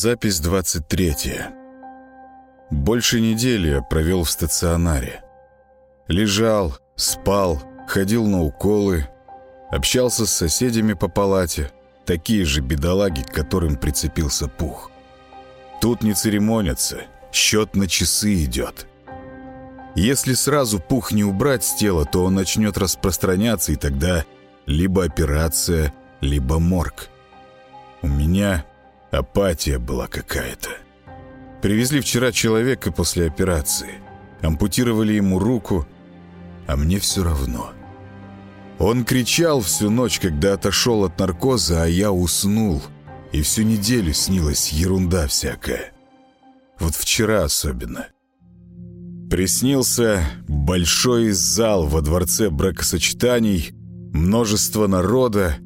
Запись 23. Больше недели я провел в стационаре. Лежал, спал, ходил на уколы, общался с соседями по палате, такие же бедолаги, к которым прицепился пух. Тут не церемонятся, счет на часы идет. Если сразу пух не убрать с тела, то он начнет распространяться, и тогда либо операция, либо морг. У меня Апатия была какая-то. Привезли вчера человека после операции. Ампутировали ему руку, а мне все равно. Он кричал всю ночь, когда отошел от наркоза, а я уснул. И всю неделю снилась ерунда всякая. Вот вчера особенно. Приснился большой зал во дворце бракосочетаний, множество народа,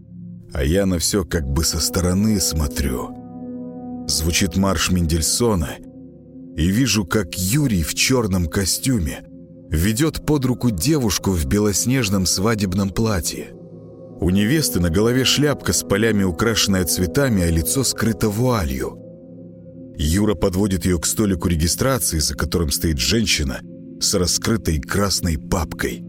а я на все как бы со стороны смотрю. Звучит марш Мендельсона, и вижу, как Юрий в черном костюме ведет под руку девушку в белоснежном свадебном платье. У невесты на голове шляпка с полями, украшенная цветами, а лицо скрыто вуалью. Юра подводит ее к столику регистрации, за которым стоит женщина с раскрытой красной папкой.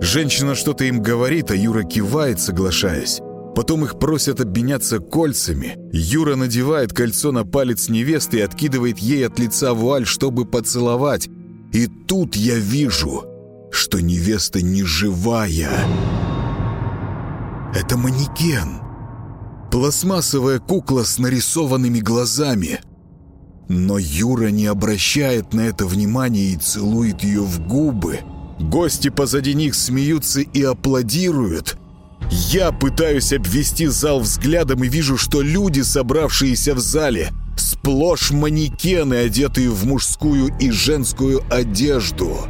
Женщина что-то им говорит, а Юра кивает, соглашаясь. Потом их просят обменяться кольцами. Юра надевает кольцо на палец невесты и откидывает ей от лица вуаль, чтобы поцеловать. И тут я вижу, что невеста не живая. Это манекен. Пластмассовая кукла с нарисованными глазами. Но Юра не обращает на это внимания и целует ее в губы. Гости позади них смеются и аплодируют – я пытаюсь обвести зал взглядом и вижу, что люди, собравшиеся в зале, сплошь манекены, одетые в мужскую и женскую одежду.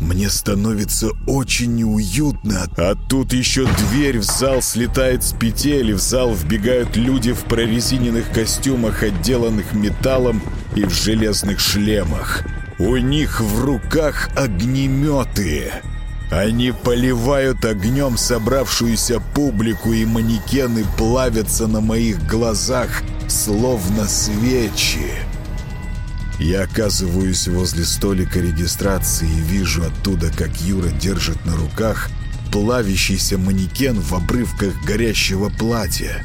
Мне становится очень неуютно, а тут еще дверь в зал слетает с петель, и в зал вбегают люди в прорезиненных костюмах, отделанных металлом и в железных шлемах. У них в руках огнеметы. Они поливают огнем собравшуюся публику, и манекены плавятся на моих глазах, словно свечи. Я оказываюсь возле столика регистрации и вижу оттуда, как Юра держит на руках плавящийся манекен в обрывках горящего платья.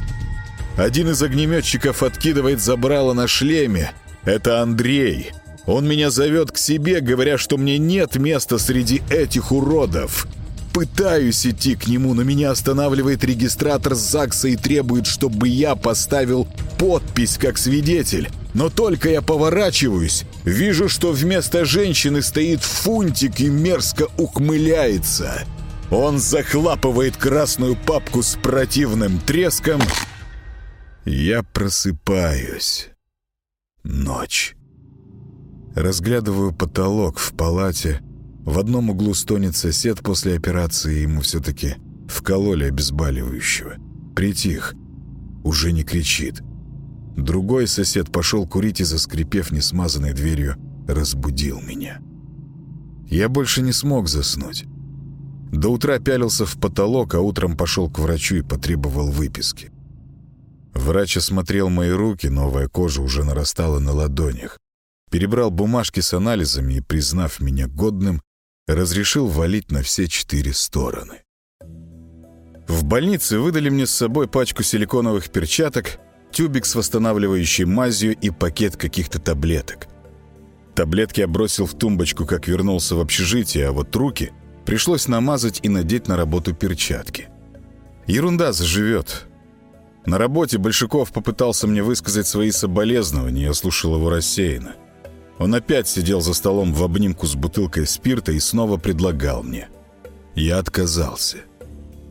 Один из огнеметчиков откидывает забрало на шлеме. Это Андрей. Он меня зовет к себе, говоря, что мне нет места среди этих уродов. Пытаюсь идти к нему, но меня останавливает регистратор ЗАГСа и требует, чтобы я поставил подпись как свидетель. Но только я поворачиваюсь, вижу, что вместо женщины стоит фунтик и мерзко ухмыляется. Он захлапывает красную папку с противным треском. Я просыпаюсь. Ночь. Разглядываю потолок в палате. В одном углу стонет сосед после операции, ему все-таки вкололи обезболивающего. Притих. Уже не кричит. Другой сосед пошел курить и, заскрипев несмазанной дверью, разбудил меня. Я больше не смог заснуть. До утра пялился в потолок, а утром пошел к врачу и потребовал выписки. Врач осмотрел мои руки, новая кожа уже нарастала на ладонях перебрал бумажки с анализами и, признав меня годным, разрешил валить на все четыре стороны. В больнице выдали мне с собой пачку силиконовых перчаток, тюбик с восстанавливающей мазью и пакет каких-то таблеток. Таблетки я бросил в тумбочку, как вернулся в общежитие, а вот руки пришлось намазать и надеть на работу перчатки. Ерунда заживет. На работе Большаков попытался мне высказать свои соболезнования, я слушал его рассеянно. Он опять сидел за столом в обнимку с бутылкой спирта и снова предлагал мне. Я отказался.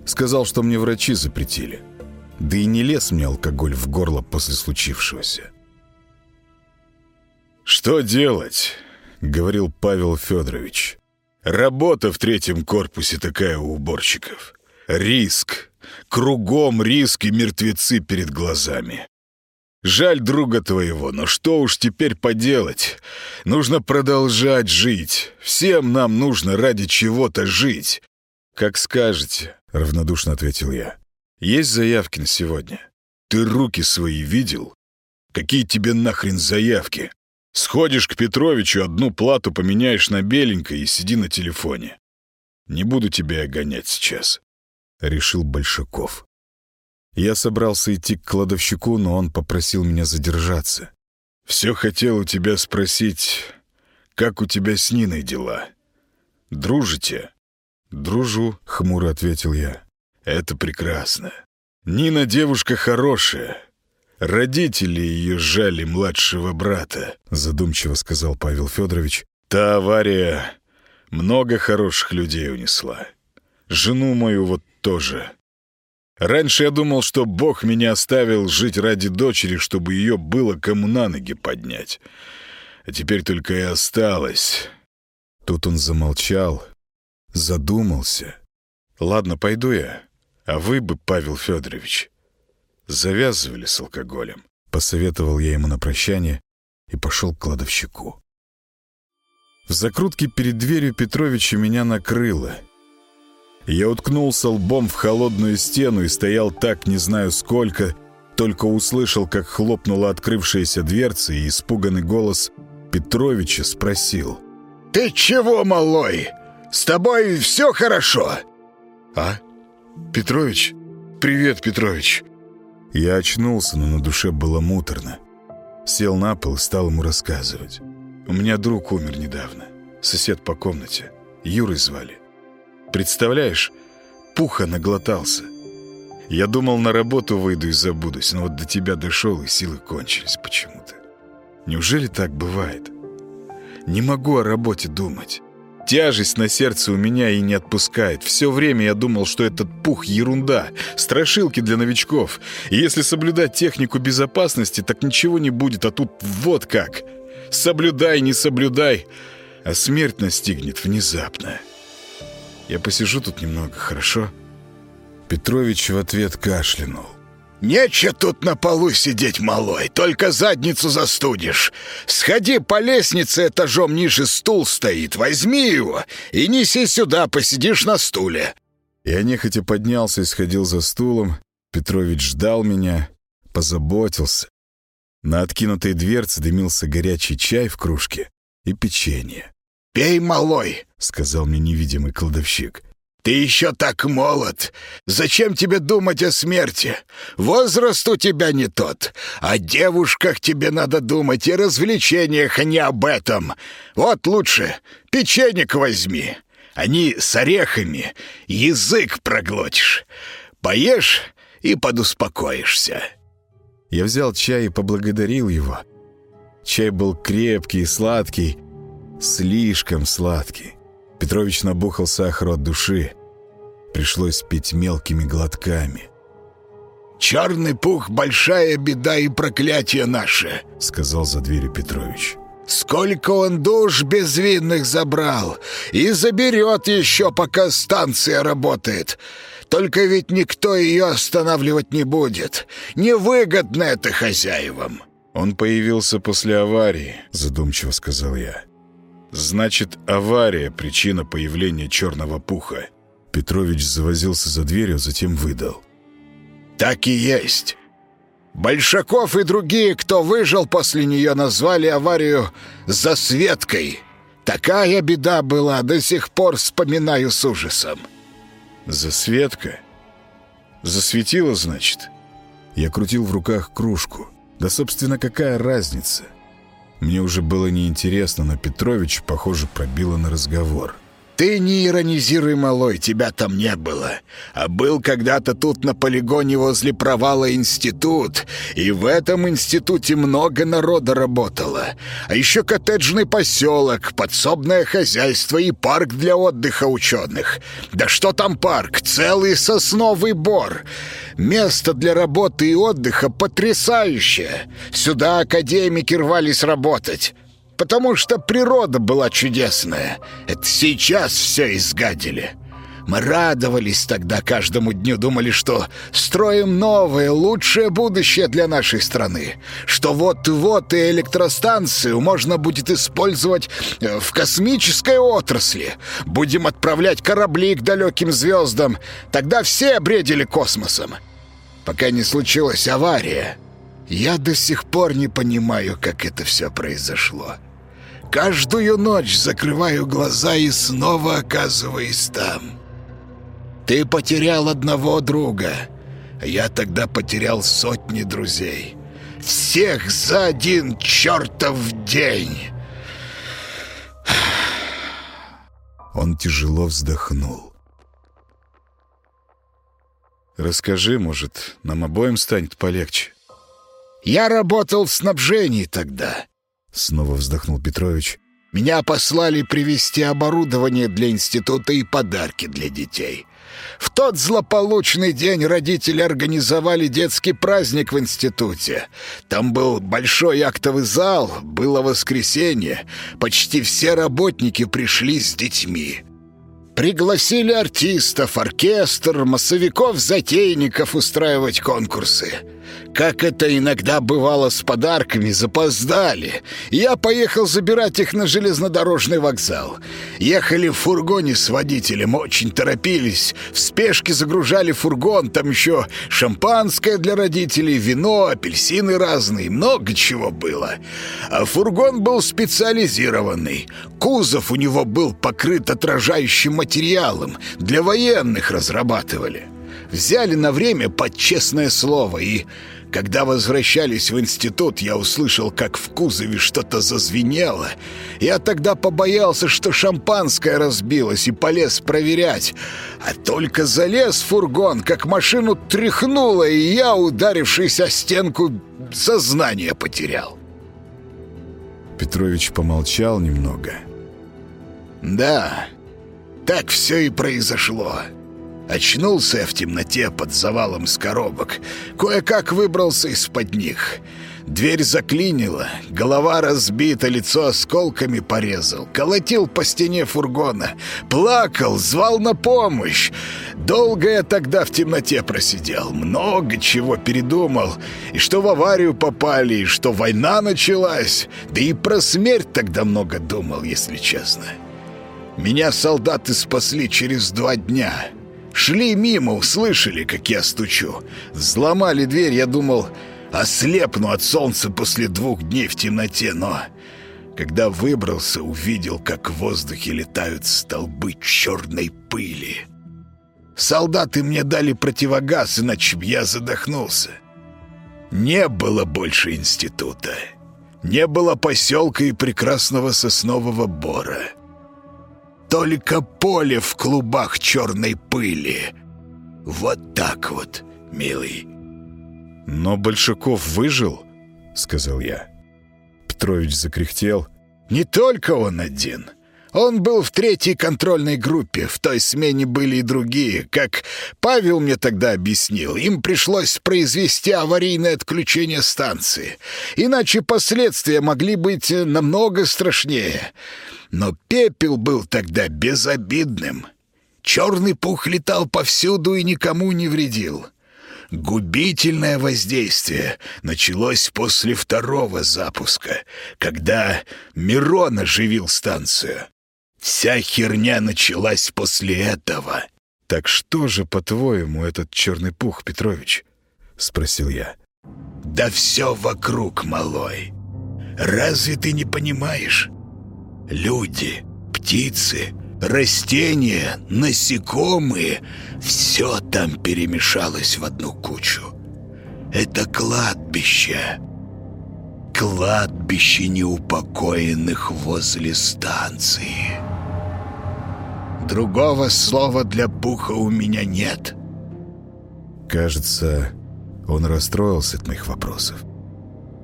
Сказал, что мне врачи запретили. Да и не лез мне алкоголь в горло после случившегося. «Что делать?» — говорил Павел Федорович. «Работа в третьем корпусе такая у уборщиков. Риск. Кругом риск и мертвецы перед глазами. Жаль друга твоего, но что уж теперь поделать? Нужно продолжать жить. Всем нам нужно ради чего-то жить. Как скажете, равнодушно ответил я. Есть заявки на сегодня. Ты руки свои видел? Какие тебе нахрен заявки? Сходишь к Петровичу, одну плату поменяешь на беленькое и сиди на телефоне. Не буду тебя гонять сейчас», — решил Большаков. Я собрался идти к кладовщику, но он попросил меня задержаться. «Все хотел у тебя спросить, как у тебя с Ниной дела? Дружите?» «Дружу», — хмуро ответил я. «Это прекрасно. Нина девушка хорошая. Родители ее жали младшего брата», — задумчиво сказал Павел Федорович. «Та авария много хороших людей унесла. Жену мою вот тоже. Раньше я думал, что Бог меня оставил жить ради дочери, чтобы ее было кому на ноги поднять. А теперь только и осталось». Тут он замолчал, задумался. «Ладно, пойду я. А вы бы, Павел Федорович, завязывали с алкоголем». Посоветовал я ему на прощание и пошел к кладовщику. В закрутке перед дверью Петровича меня накрыло. Я уткнулся лбом в холодную стену и стоял так, не знаю сколько, только услышал, как хлопнула открывшаяся дверца, и испуганный голос Петровича спросил. «Ты чего, малой? С тобой все хорошо?» «А? Петрович? Привет, Петрович!» Я очнулся, но на душе было муторно. Сел на пол и стал ему рассказывать. У меня друг умер недавно. Сосед по комнате. Юрой звали. Представляешь, пуха наглотался. Я думал, на работу выйду и забудусь, но вот до тебя дошел, и силы кончились почему-то. Неужели так бывает? Не могу о работе думать. Тяжесть на сердце у меня и не отпускает. Все время я думал, что этот пух — ерунда, страшилки для новичков. И если соблюдать технику безопасности, так ничего не будет, а тут вот как — Соблюдай, не соблюдай, а смерть настигнет внезапно. Я посижу тут немного, хорошо?» Петрович в ответ кашлянул. «Нече тут на полу сидеть, малой, только задницу застудишь. Сходи по лестнице, этажом ниже стул стоит, возьми его и неси сюда, посидишь на стуле». Я нехотя поднялся и сходил за стулом. Петрович ждал меня, позаботился. На откинутой дверце дымился горячий чай в кружке и печенье. «Пей, малой!» — сказал мне невидимый кладовщик. «Ты еще так молод! Зачем тебе думать о смерти? Возраст у тебя не тот. О девушках тебе надо думать и развлечениях, а не об этом. Вот лучше печенек возьми. Они с орехами. Язык проглотишь. Поешь и подуспокоишься». Я взял чай и поблагодарил его. Чай был крепкий и сладкий, слишком сладкий. Петрович набухал сахар от души. Пришлось пить мелкими глотками. «Черный пух — большая беда и проклятие наше», — сказал за дверью Петрович. «Сколько он душ безвинных забрал! И заберет еще, пока станция работает! Только ведь никто ее останавливать не будет. Невыгодно это хозяевам». «Он появился после аварии», — задумчиво сказал я. «Значит, авария — причина появления черного пуха». Петрович завозился за дверью, затем выдал. «Так и есть. Большаков и другие, кто выжил после нее, назвали аварию «засветкой». Такая беда была, до сих пор вспоминаю с ужасом. Засветка? Засветила, значит? Я крутил в руках кружку. Да, собственно, какая разница? Мне уже было неинтересно, но Петрович, похоже, пробило на разговор. Ты не иронизируй, малой, тебя там не было. А был когда-то тут на полигоне возле провала институт, и в этом институте много народа работало. А еще коттеджный поселок, подсобное хозяйство и парк для отдыха ученых. Да что там парк, целый сосновый бор. Место для работы и отдыха потрясающее. Сюда академики рвались работать потому что природа была чудесная. Это сейчас все изгадили. Мы радовались тогда каждому дню, думали, что строим новое, лучшее будущее для нашей страны, что вот-вот и электростанцию можно будет использовать э, в космической отрасли, будем отправлять корабли к далеким звездам, тогда все обредили космосом, пока не случилась авария, Я до сих пор не понимаю, как это все произошло. Каждую ночь закрываю глаза и снова оказываюсь там. Ты потерял одного друга. Я тогда потерял сотни друзей. Всех за один чертов день. Он тяжело вздохнул. «Расскажи, может, нам обоим станет полегче?» «Я работал в снабжении тогда», — снова вздохнул Петрович. «Меня послали привезти оборудование для института и подарки для детей. В тот злополучный день родители организовали детский праздник в институте. Там был большой актовый зал, было воскресенье. Почти все работники пришли с детьми. Пригласили артистов, оркестр, массовиков-затейников устраивать конкурсы. Как это иногда бывало с подарками, запоздали. Я поехал забирать их на железнодорожный вокзал. Ехали в фургоне с водителем, очень торопились. В спешке загружали фургон, там еще шампанское для родителей, вино, апельсины разные, много чего было. А фургон был специализированный. Кузов у него был покрыт отражающим материалом, для военных разрабатывали. Взяли на время под честное слово и когда возвращались в институт, я услышал, как в кузове что-то зазвенело. Я тогда побоялся, что шампанское разбилось, и полез проверять. А только залез в фургон, как машину тряхнуло, и я, ударившись о стенку, сознание потерял. Петрович помолчал немного. «Да, так все и произошло». Очнулся я в темноте под завалом с коробок. Кое-как выбрался из-под них. Дверь заклинила, голова разбита, лицо осколками порезал. Колотил по стене фургона. Плакал, звал на помощь. Долго я тогда в темноте просидел. Много чего передумал. И что в аварию попали, и что война началась. Да и про смерть тогда много думал, если честно. Меня солдаты спасли через два дня. Шли мимо, услышали, как я стучу. Взломали дверь, я думал, ослепну от солнца после двух дней в темноте, но... Когда выбрался, увидел, как в воздухе летают столбы черной пыли. Солдаты мне дали противогаз, иначе я задохнулся. Не было больше института. Не было поселка и прекрасного соснового бора только поле в клубах черной пыли. Вот так вот, милый. «Но Большаков выжил?» — сказал я. Петрович закряхтел. «Не только он один. Он был в третьей контрольной группе. В той смене были и другие. Как Павел мне тогда объяснил, им пришлось произвести аварийное отключение станции. Иначе последствия могли быть намного страшнее. Но пепел был тогда безобидным. Черный пух летал повсюду и никому не вредил. Губительное воздействие началось после второго запуска, когда Мирон оживил станцию. Вся херня началась после этого. «Так что же, по-твоему, этот черный пух, Петрович?» — спросил я. «Да все вокруг, малой. Разве ты не понимаешь? Люди, птицы, растения, насекомые — все там перемешалось в одну кучу. Это кладбище. Кладбище неупокоенных возле станции. Другого слова для Пуха у меня нет. Кажется, он расстроился от моих вопросов.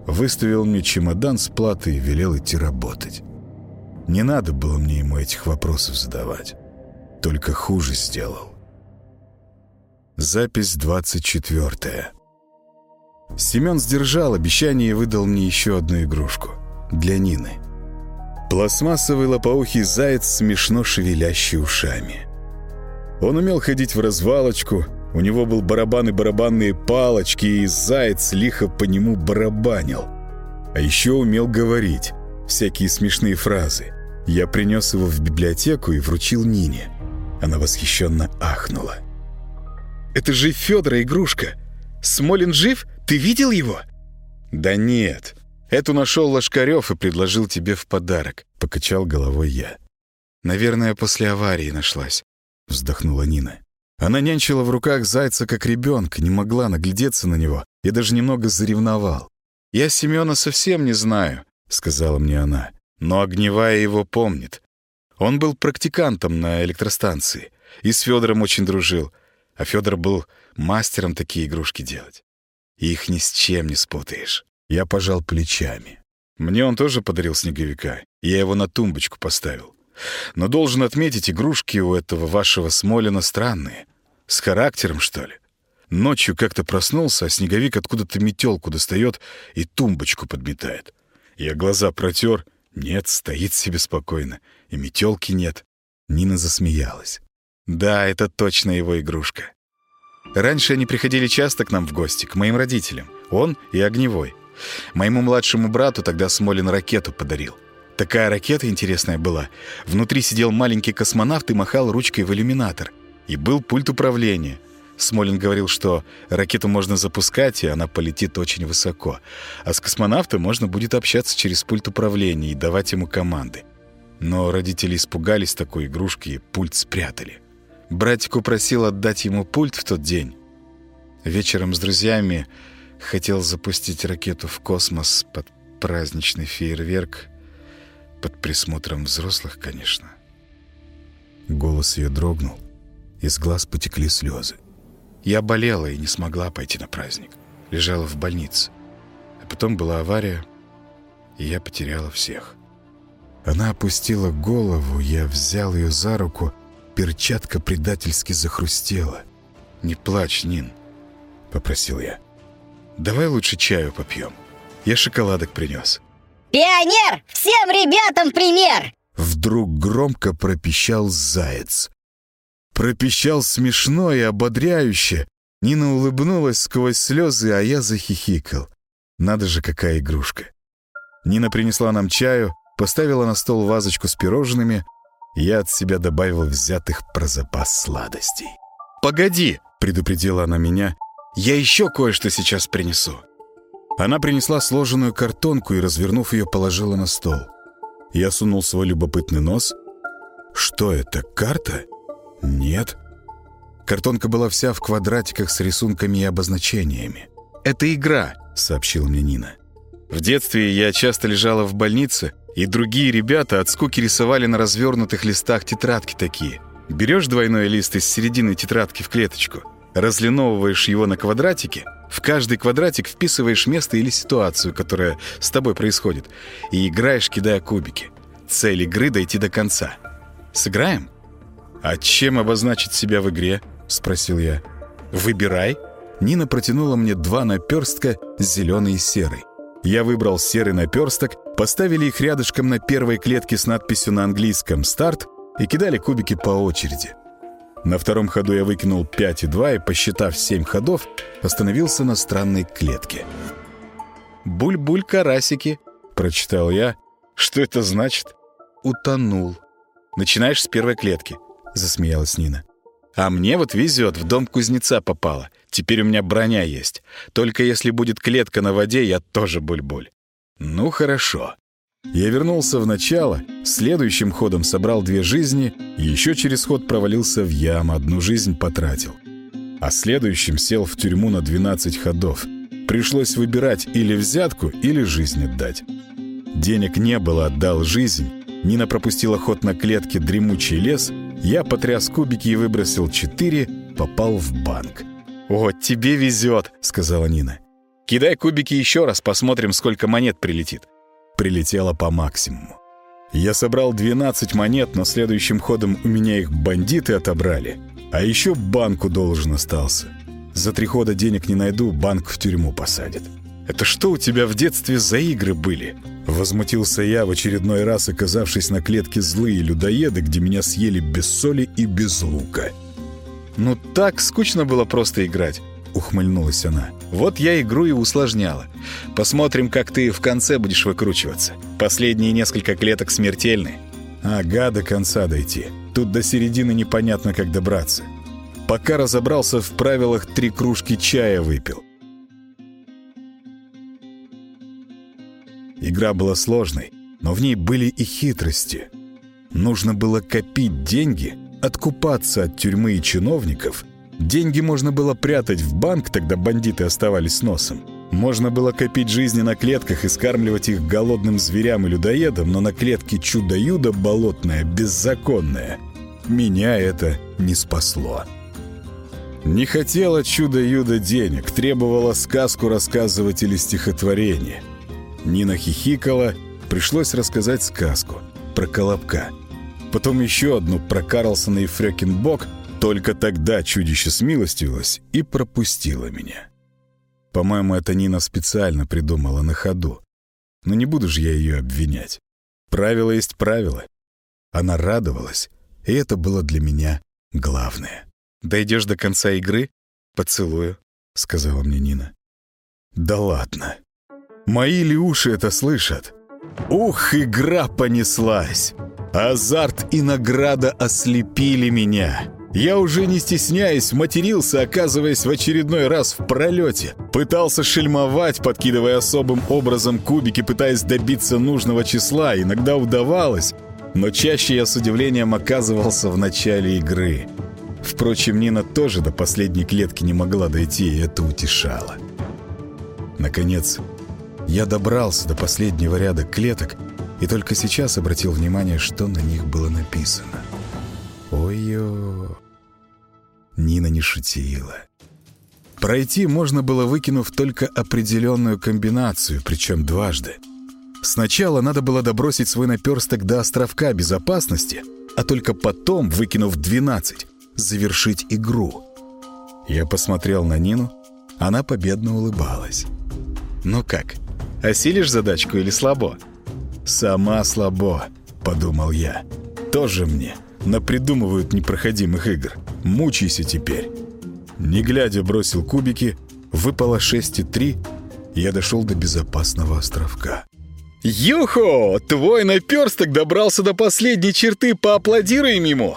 Выставил мне чемодан с платой и велел идти работать. Не надо было мне ему этих вопросов задавать. Только хуже сделал. Запись 24. Семен сдержал обещание и выдал мне еще одну игрушку. Для Нины. Пластмассовый лопоухий заяц, смешно шевелящий ушами. Он умел ходить в развалочку, у него был барабан и барабанные палочки, и заяц лихо по нему барабанил. А еще умел говорить всякие смешные фразы. Я принес его в библиотеку и вручил Нине. Она восхищенно ахнула. «Это же Федора игрушка! Смолин жив? Ты видел его?» «Да нет. Эту нашел Лошкарев и предложил тебе в подарок», — покачал головой я. «Наверное, после аварии нашлась», — вздохнула Нина. Она нянчила в руках зайца как ребенка, не могла наглядеться на него и даже немного заревновал. «Я Семёна совсем не знаю», — сказала мне она, «но Огневая его помнит. Он был практикантом на электростанции и с Федором очень дружил, а Федор был мастером такие игрушки делать. Их ни с чем не спутаешь». Я пожал плечами. Мне он тоже подарил снеговика, и я его на тумбочку поставил. Но должен отметить, игрушки у этого вашего Смолина странные. С характером, что ли? Ночью как-то проснулся, а снеговик откуда-то метелку достает и тумбочку подметает. Я глаза протер. Нет, стоит себе спокойно. И метелки нет. Нина засмеялась. Да, это точно его игрушка. Раньше они приходили часто к нам в гости, к моим родителям. Он и Огневой. Моему младшему брату тогда Смолин ракету подарил. Такая ракета интересная была. Внутри сидел маленький космонавт и махал ручкой в иллюминатор. И был пульт управления. Смолин говорил, что ракету можно запускать, и она полетит очень высоко. А с космонавтом можно будет общаться через пульт управления и давать ему команды. Но родители испугались такой игрушки и пульт спрятали. Братику просил отдать ему пульт в тот день. Вечером с друзьями хотел запустить ракету в космос под праздничный фейерверк — под присмотром взрослых, конечно. Голос ее дрогнул. Из глаз потекли слезы. Я болела и не смогла пойти на праздник. Лежала в больнице. А потом была авария, и я потеряла всех. Она опустила голову, я взял ее за руку, перчатка предательски захрустела. «Не плачь, Нин», — попросил я. «Давай лучше чаю попьем. Я шоколадок принес». Пионер! Всем ребятам пример!» Вдруг громко пропищал заяц. Пропищал смешно и ободряюще. Нина улыбнулась сквозь слезы, а я захихикал. Надо же, какая игрушка. Нина принесла нам чаю, поставила на стол вазочку с пирожными. Я от себя добавил взятых про запас сладостей. «Погоди!» — предупредила она меня. «Я еще кое-что сейчас принесу». Она принесла сложенную картонку и, развернув ее, положила на стол. Я сунул свой любопытный нос. «Что это, карта?» «Нет». Картонка была вся в квадратиках с рисунками и обозначениями. «Это игра», — сообщила мне Нина. «В детстве я часто лежала в больнице, и другие ребята от скуки рисовали на развернутых листах тетрадки такие. Берешь двойной лист из середины тетрадки в клеточку, разлиновываешь его на квадратики — в каждый квадратик вписываешь место или ситуацию, которая с тобой происходит, и играешь, кидая кубики. Цель игры — дойти до конца. Сыграем? «А чем обозначить себя в игре?» — спросил я. «Выбирай». Нина протянула мне два наперстка, зеленый и серый. Я выбрал серый наперсток, поставили их рядышком на первой клетке с надписью на английском «Старт» и кидали кубики по очереди. На втором ходу я выкинул 5 и 2 и, посчитав 7 ходов, остановился на странной клетке. «Буль-буль карасики», — прочитал я. «Что это значит?» «Утонул». «Начинаешь с первой клетки», — засмеялась Нина. «А мне вот везет, в дом кузнеца попала. Теперь у меня броня есть. Только если будет клетка на воде, я тоже буль-буль». «Ну, хорошо». Я вернулся в начало, следующим ходом собрал две жизни, еще через ход провалился в яму, одну жизнь потратил. А следующим сел в тюрьму на 12 ходов. Пришлось выбирать или взятку, или жизнь отдать. Денег не было, отдал жизнь. Нина пропустила ход на клетке «Дремучий лес», я потряс кубики и выбросил четыре, попал в банк. «О, тебе везет», — сказала Нина. «Кидай кубики еще раз, посмотрим, сколько монет прилетит» прилетело по максимуму. Я собрал 12 монет, но следующим ходом у меня их бандиты отобрали. А еще банку должен остался. За три хода денег не найду, банк в тюрьму посадят. «Это что у тебя в детстве за игры были?» Возмутился я, в очередной раз оказавшись на клетке злые людоеды, где меня съели без соли и без лука. «Ну так скучно было просто играть», — ухмыльнулась она. Вот я игру и усложняла. Посмотрим, как ты в конце будешь выкручиваться. Последние несколько клеток смертельны. Ага, до конца дойти. Тут до середины непонятно, как добраться. Пока разобрался в правилах, три кружки чая выпил. Игра была сложной, но в ней были и хитрости. Нужно было копить деньги, откупаться от тюрьмы и чиновников. Деньги можно было прятать в банк, тогда бандиты оставались с носом. Можно было копить жизни на клетках и скармливать их голодным зверям и людоедам, но на клетке чудо-юдо болотное, беззаконное. Меня это не спасло. Не хотела чудо-юдо денег, требовала сказку рассказывать или стихотворение. Нина хихикала, пришлось рассказать сказку про Колобка. Потом еще одну про Карлсона и Фрёкинбок, только тогда чудище смилостивилось и пропустило меня. По-моему, это Нина специально придумала на ходу. Но не буду же я ее обвинять. Правило есть правило. Она радовалась, и это было для меня главное. «Дойдешь до конца игры? Поцелую», — сказала мне Нина. «Да ладно. Мои ли уши это слышат? Ух, игра понеслась! Азарт и награда ослепили меня!» Я уже не стесняясь матерился, оказываясь в очередной раз в пролете. Пытался шельмовать, подкидывая особым образом кубики, пытаясь добиться нужного числа. Иногда удавалось, но чаще я с удивлением оказывался в начале игры. Впрочем, Нина тоже до последней клетки не могла дойти, и это утешало. Наконец, я добрался до последнего ряда клеток и только сейчас обратил внимание, что на них было написано. Ой-ё... Нина не шутила. Пройти можно было, выкинув только определенную комбинацию, причем дважды. Сначала надо было добросить свой наперсток до островка безопасности, а только потом, выкинув 12, завершить игру. Я посмотрел на Нину, она победно улыбалась. «Ну как, осилишь задачку или слабо?» «Сама слабо», — подумал я. «Тоже мне» напридумывают непроходимых игр. Мучайся теперь. Не глядя бросил кубики, выпало 6,3, я дошел до безопасного островка. «Юхо! Твой наперсток добрался до последней черты, поаплодируем ему!»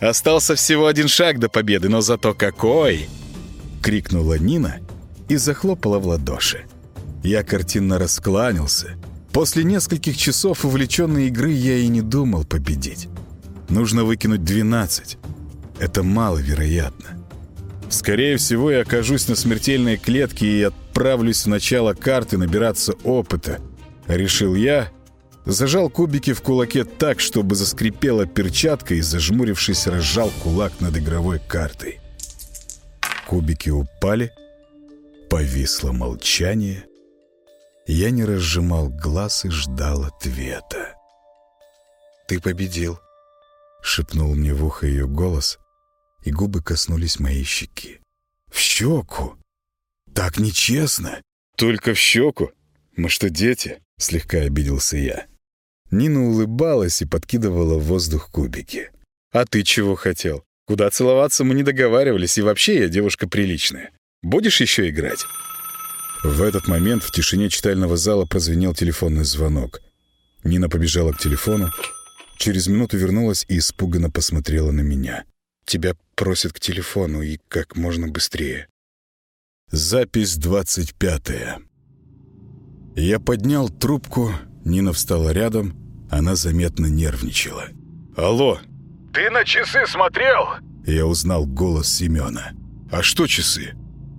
«Остался всего один шаг до победы, но зато какой!» Крикнула Нина и захлопала в ладоши. Я картинно раскланялся. После нескольких часов увлеченной игры я и не думал победить. Нужно выкинуть 12. Это маловероятно. Скорее всего, я окажусь на смертельной клетке и отправлюсь в начало карты набираться опыта. Решил я, зажал кубики в кулаке так, чтобы заскрипела перчатка и, зажмурившись, разжал кулак над игровой картой. Кубики упали, повисло молчание. Я не разжимал глаз и ждал ответа. «Ты победил», — шепнул мне в ухо ее голос, и губы коснулись моей щеки. «В щеку! Так нечестно!» «Только в щеку? Мы что, дети?» — слегка обиделся я. Нина улыбалась и подкидывала в воздух кубики. «А ты чего хотел? Куда целоваться мы не договаривались, и вообще я девушка приличная. Будешь еще играть?» В этот момент в тишине читального зала прозвенел телефонный звонок. Нина побежала к телефону, Через минуту вернулась и испуганно посмотрела на меня. «Тебя просят к телефону и как можно быстрее». Запись двадцать пятая. Я поднял трубку, Нина встала рядом, она заметно нервничала. «Алло!» «Ты на часы смотрел?» Я узнал голос Семена. «А что часы?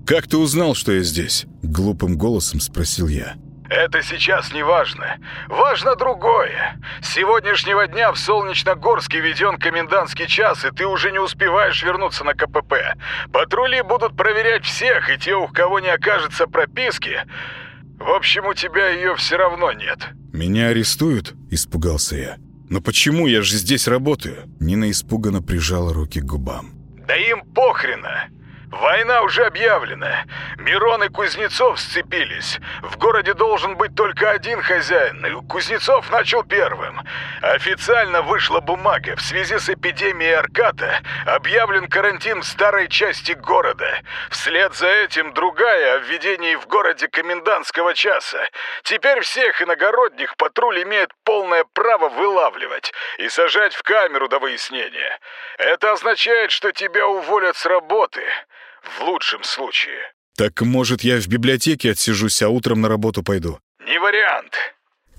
Как ты узнал, что я здесь?» Глупым голосом спросил я. Это сейчас не важно. Важно другое. С сегодняшнего дня в Солнечногорске введен комендантский час, и ты уже не успеваешь вернуться на КПП. Патрули будут проверять всех, и те, у кого не окажется прописки... В общем, у тебя ее все равно нет. «Меня арестуют?» – испугался я. «Но почему? Я же здесь работаю!» Нина испуганно прижала руки к губам. «Да им похрена! Война уже объявлена. Мирон и Кузнецов сцепились. В городе должен быть только один хозяин, и Кузнецов начал первым. Официально вышла бумага. В связи с эпидемией Арката объявлен карантин в старой части города. Вслед за этим другая о введении в городе комендантского часа. Теперь всех иногородних патруль имеет полное право вылавливать и сажать в камеру до выяснения. Это означает, что тебя уволят с работы. В лучшем случае. Так, может, я в библиотеке отсижусь, а утром на работу пойду? Не вариант.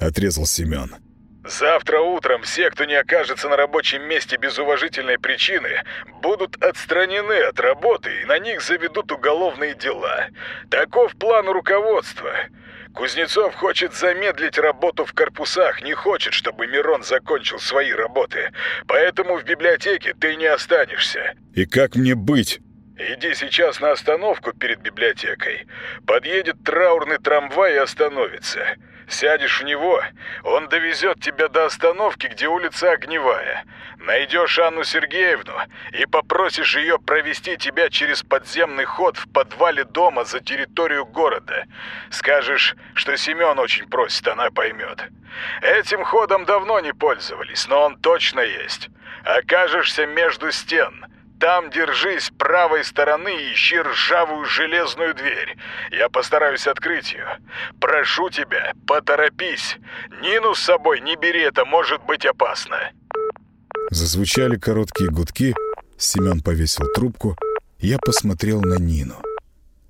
отрезал Семен. Завтра утром все, кто не окажется на рабочем месте без уважительной причины, будут отстранены от работы и на них заведут уголовные дела. Таков план руководства. Кузнецов хочет замедлить работу в корпусах, не хочет, чтобы Мирон закончил свои работы. Поэтому в библиотеке ты не останешься. И как мне быть? Иди сейчас на остановку перед библиотекой. Подъедет траурный трамвай и остановится. Сядешь в него, он довезет тебя до остановки, где улица Огневая. Найдешь Анну Сергеевну и попросишь ее провести тебя через подземный ход в подвале дома за территорию города. Скажешь, что Семен очень просит, она поймет. Этим ходом давно не пользовались, но он точно есть. Окажешься между стен — там держись правой стороны и ищи ржавую железную дверь. Я постараюсь открыть ее. Прошу тебя, поторопись. Нину с собой не бери, это может быть опасно». Зазвучали короткие гудки. Семен повесил трубку. Я посмотрел на Нину.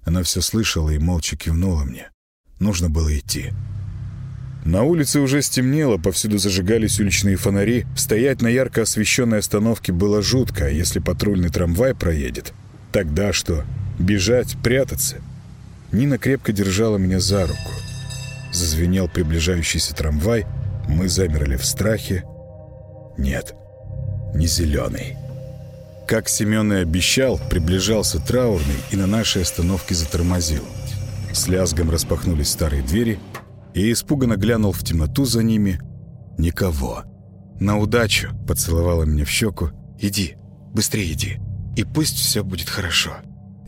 Она все слышала и молча кивнула мне. Нужно было идти. На улице уже стемнело, повсюду зажигались уличные фонари. Стоять на ярко освещенной остановке было жутко, а если патрульный трамвай проедет, тогда что? Бежать, прятаться? Нина крепко держала меня за руку. Зазвенел приближающийся трамвай, мы замерли в страхе. Нет, не зеленый. Как Семен и обещал, приближался траурный и на нашей остановке затормозил. С лязгом распахнулись старые двери — и испуганно глянул в темноту за ними. Никого. «На удачу!» — поцеловала меня в щеку. «Иди, быстрее иди, и пусть все будет хорошо».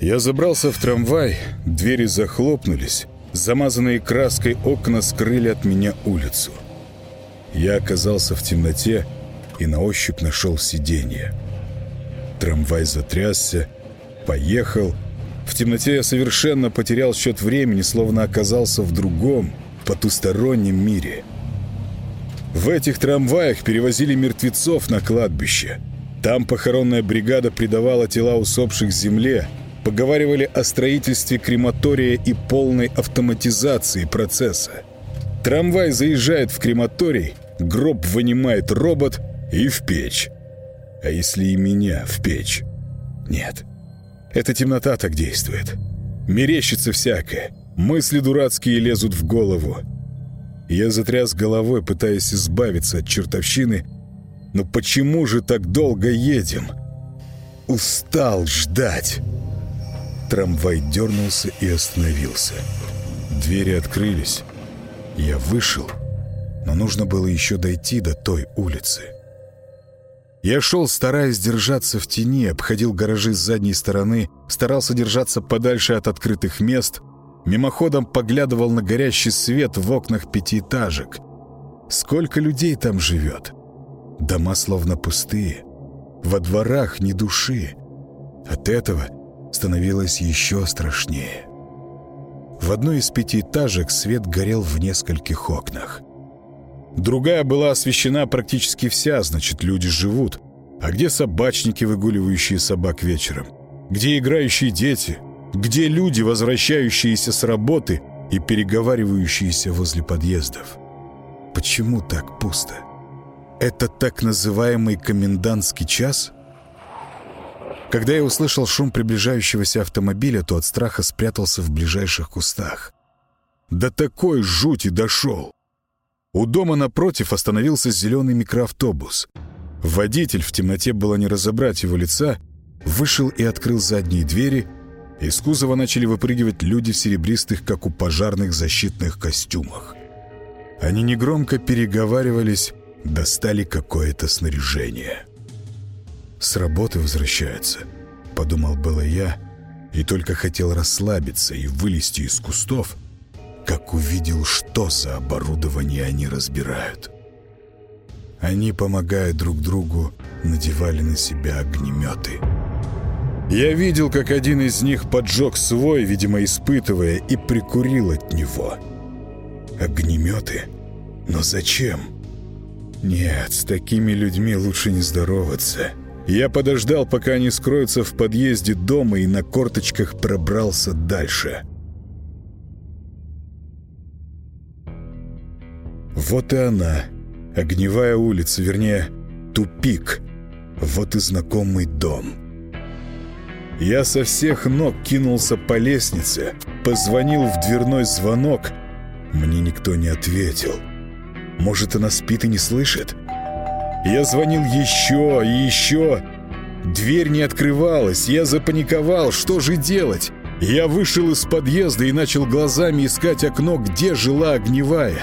Я забрался в трамвай, двери захлопнулись, замазанные краской окна скрыли от меня улицу. Я оказался в темноте и на ощупь нашел сиденье. Трамвай затрясся, поехал. В темноте я совершенно потерял счет времени, словно оказался в другом, потустороннем мире. В этих трамваях перевозили мертвецов на кладбище. Там похоронная бригада придавала тела усопших земле, поговаривали о строительстве крематория и полной автоматизации процесса. Трамвай заезжает в крематорий, гроб вынимает робот и в печь. А если и меня в печь? Нет. Эта темнота так действует. Мерещится всякое. Мысли дурацкие лезут в голову. Я затряс головой, пытаясь избавиться от чертовщины. Но почему же так долго едем? Устал ждать. Трамвай дернулся и остановился. Двери открылись. Я вышел, но нужно было еще дойти до той улицы. Я шел, стараясь держаться в тени, обходил гаражи с задней стороны, старался держаться подальше от открытых мест — Мимоходом поглядывал на горящий свет в окнах пятиэтажек. Сколько людей там живет? Дома словно пустые. Во дворах ни души. От этого становилось еще страшнее. В одной из пятиэтажек свет горел в нескольких окнах. Другая была освещена практически вся, значит, люди живут. А где собачники, выгуливающие собак вечером? Где играющие дети? Где люди, возвращающиеся с работы и переговаривающиеся возле подъездов? Почему так пусто? Это так называемый комендантский час? Когда я услышал шум приближающегося автомобиля, то от страха спрятался в ближайших кустах. До такой жути дошел. У дома напротив остановился зеленый микроавтобус. Водитель, в темноте было не разобрать его лица, вышел и открыл задние двери — из кузова начали выпрыгивать люди в серебристых, как у пожарных, защитных костюмах. Они негромко переговаривались, достали какое-то снаряжение. «С работы возвращаются», — подумал было я, и только хотел расслабиться и вылезти из кустов, как увидел, что за оборудование они разбирают. Они, помогая друг другу, надевали на себя огнеметы — я видел, как один из них поджег свой, видимо, испытывая, и прикурил от него. Огнеметы? Но зачем? Нет, с такими людьми лучше не здороваться. Я подождал, пока они скроются в подъезде дома и на корточках пробрался дальше. Вот и она. Огневая улица, вернее, тупик. Вот и знакомый дом. Я со всех ног кинулся по лестнице, позвонил в дверной звонок. Мне никто не ответил. Может, она спит и не слышит? Я звонил еще и еще. Дверь не открывалась, я запаниковал, что же делать? Я вышел из подъезда и начал глазами искать окно, где жила огневая.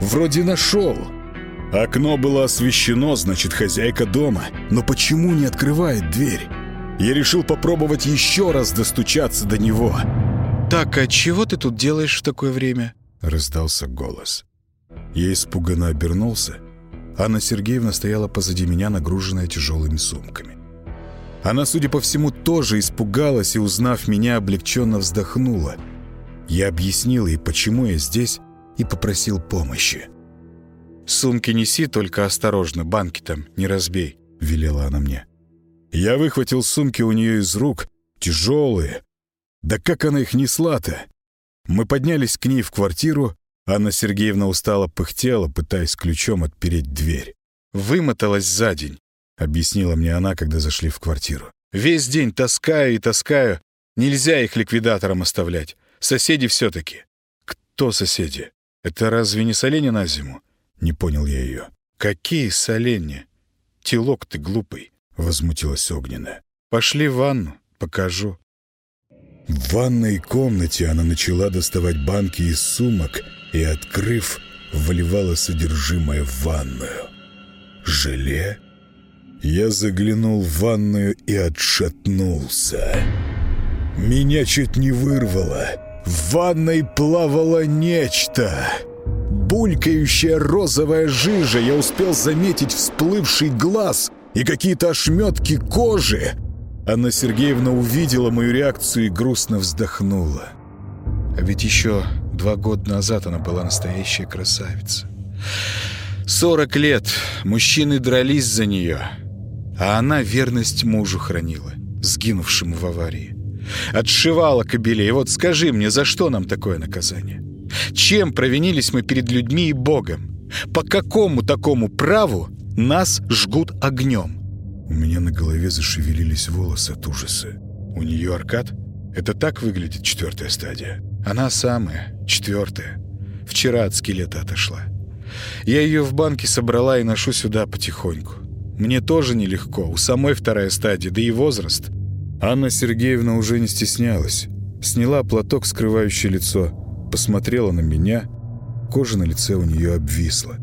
Вроде нашел. Окно было освещено, значит, хозяйка дома. Но почему не открывает дверь? Я решил попробовать еще раз достучаться до него. «Так, а чего ты тут делаешь в такое время?» — раздался голос. Я испуганно обернулся. Анна Сергеевна стояла позади меня, нагруженная тяжелыми сумками. Она, судя по всему, тоже испугалась и, узнав меня, облегченно вздохнула. Я объяснил ей, почему я здесь, и попросил помощи. «Сумки неси, только осторожно, банки там не разбей», — велела она мне. Я выхватил сумки у нее из рук, тяжелые. Да как она их несла-то? Мы поднялись к ней в квартиру, Анна Сергеевна устало пыхтела, пытаясь ключом отпереть дверь. «Вымоталась за день», — объяснила мне она, когда зашли в квартиру. «Весь день таскаю и таскаю. Нельзя их ликвидаторам оставлять. Соседи все-таки». «Кто соседи? Это разве не соленья на зиму?» Не понял я ее. «Какие соленья? Телок ты глупый», — возмутилась Огненная. «Пошли в ванну, покажу». В ванной комнате она начала доставать банки из сумок и, открыв, выливала содержимое в ванную. Желе? Я заглянул в ванную и отшатнулся. Меня чуть не вырвало. В ванной плавало нечто. Булькающая розовая жижа. Я успел заметить всплывший глаз и какие-то ошметки кожи. Анна Сергеевна увидела мою реакцию и грустно вздохнула. А ведь еще два года назад она была настоящая красавица. Сорок лет мужчины дрались за нее, а она верность мужу хранила, сгинувшему в аварии. Отшивала кобелей. Вот скажи мне, за что нам такое наказание? Чем провинились мы перед людьми и Богом? По какому такому праву нас жгут огнем? У меня на голове зашевелились волосы от ужаса. У нее аркад? Это так выглядит четвертая стадия? Она самая, четвертая. Вчера от скелета отошла. Я ее в банке собрала и ношу сюда потихоньку. Мне тоже нелегко, у самой вторая стадия, да и возраст. Анна Сергеевна уже не стеснялась. Сняла платок, скрывающий лицо, посмотрела на меня. Кожа на лице у нее обвисла.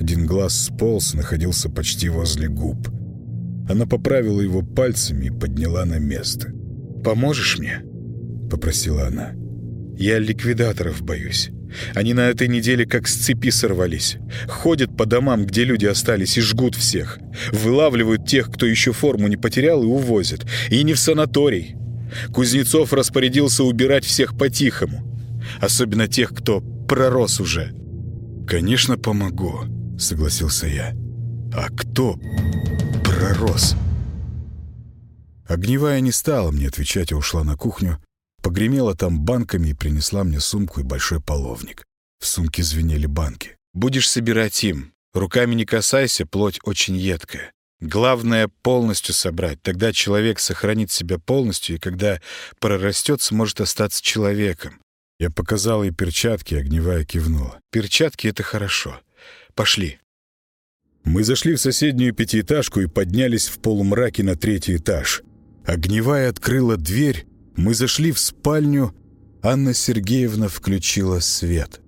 Один глаз сполз, находился почти возле губ. Она поправила его пальцами и подняла на место. «Поможешь мне?» — попросила она. «Я ликвидаторов боюсь. Они на этой неделе как с цепи сорвались. Ходят по домам, где люди остались, и жгут всех. Вылавливают тех, кто еще форму не потерял, и увозят. И не в санаторий. Кузнецов распорядился убирать всех по-тихому. Особенно тех, кто пророс уже. «Конечно, помогу», — согласился я. «А кто пророс?» Огневая не стала мне отвечать, а ушла на кухню, погремела там банками и принесла мне сумку и большой половник. В сумке звенели банки. «Будешь собирать им. Руками не касайся, плоть очень едкая. Главное — полностью собрать. Тогда человек сохранит себя полностью, и когда прорастет, сможет остаться человеком. Я показал ей перчатки, огневая кивнула. «Перчатки — это хорошо. Пошли». Мы зашли в соседнюю пятиэтажку и поднялись в полумраке на третий этаж. Огневая открыла дверь, мы зашли в спальню, Анна Сергеевна включила свет.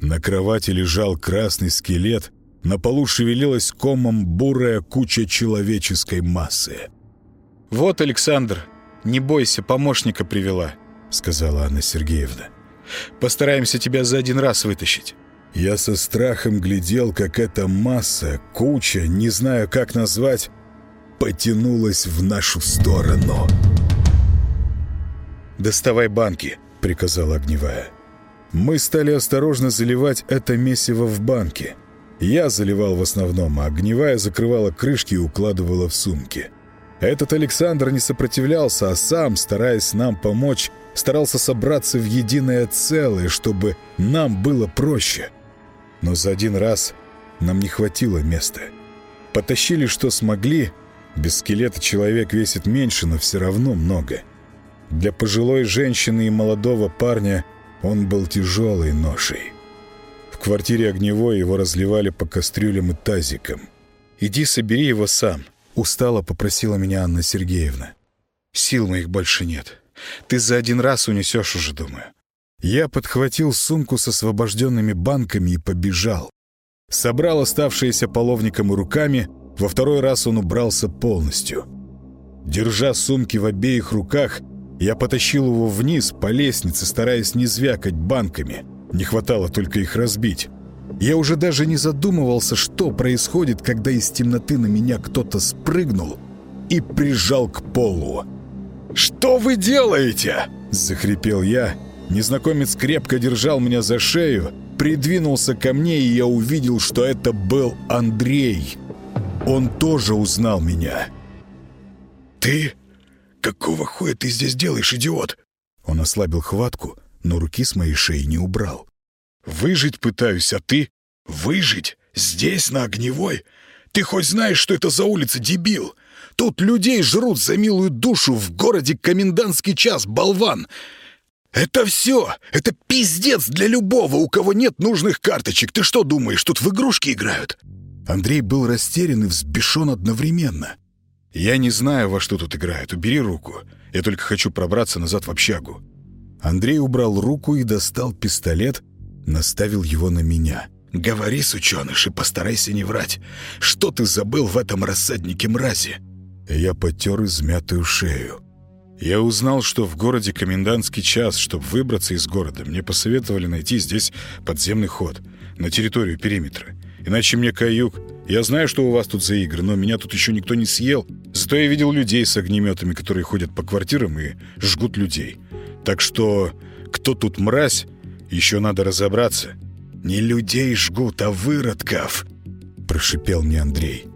На кровати лежал красный скелет, на полу шевелилась комом бурая куча человеческой массы. «Вот, Александр, не бойся, помощника привела», — сказала Анна Сергеевна. Постараемся тебя за один раз вытащить». Я со страхом глядел, как эта масса, куча, не знаю, как назвать, потянулась в нашу сторону. «Доставай банки», — приказала огневая. Мы стали осторожно заливать это месиво в банки. Я заливал в основном, а огневая закрывала крышки и укладывала в сумки. Этот Александр не сопротивлялся, а сам, стараясь нам помочь, старался собраться в единое целое, чтобы нам было проще. Но за один раз нам не хватило места. Потащили, что смогли. Без скелета человек весит меньше, но все равно много. Для пожилой женщины и молодого парня он был тяжелой ношей. В квартире огневой его разливали по кастрюлям и тазикам. «Иди собери его сам», — устало попросила меня Анна Сергеевна. «Сил моих больше нет. Ты за один раз унесешь уже, думаю». Я подхватил сумку с освобожденными банками и побежал. Собрал оставшиеся половником и руками, во второй раз он убрался полностью. Держа сумки в обеих руках, я потащил его вниз по лестнице, стараясь не звякать банками. Не хватало только их разбить. Я уже даже не задумывался, что происходит, когда из темноты на меня кто-то спрыгнул и прижал к полу. «Что вы делаете?» — захрипел я. Незнакомец крепко держал меня за шею, придвинулся ко мне, и я увидел, что это был Андрей. Он тоже узнал меня. «Ты? Какого хуя ты здесь делаешь, идиот?» Он ослабил хватку, но руки с моей шеи не убрал. «Выжить пытаюсь, а ты? Выжить? Здесь, на Огневой? Ты хоть знаешь, что это за улица, дебил? Тут людей жрут за милую душу, в городе комендантский час, болван!» «Это все! Это пиздец для любого, у кого нет нужных карточек! Ты что думаешь, тут в игрушки играют?» Андрей был растерян и взбешен одновременно. «Я не знаю, во что тут играют. Убери руку. Я только хочу пробраться назад в общагу». Андрей убрал руку и достал пистолет, наставил его на меня. «Говори, сученыш, и постарайся не врать. Что ты забыл в этом рассаднике мрази?» Я потер измятую шею. Я узнал, что в городе комендантский час. Чтобы выбраться из города, мне посоветовали найти здесь подземный ход на территорию периметра. Иначе мне каюк. Я знаю, что у вас тут за игры, но меня тут еще никто не съел. Зато я видел людей с огнеметами, которые ходят по квартирам и жгут людей. Так что кто тут мразь, еще надо разобраться. «Не людей жгут, а выродков!» — прошипел мне Андрей.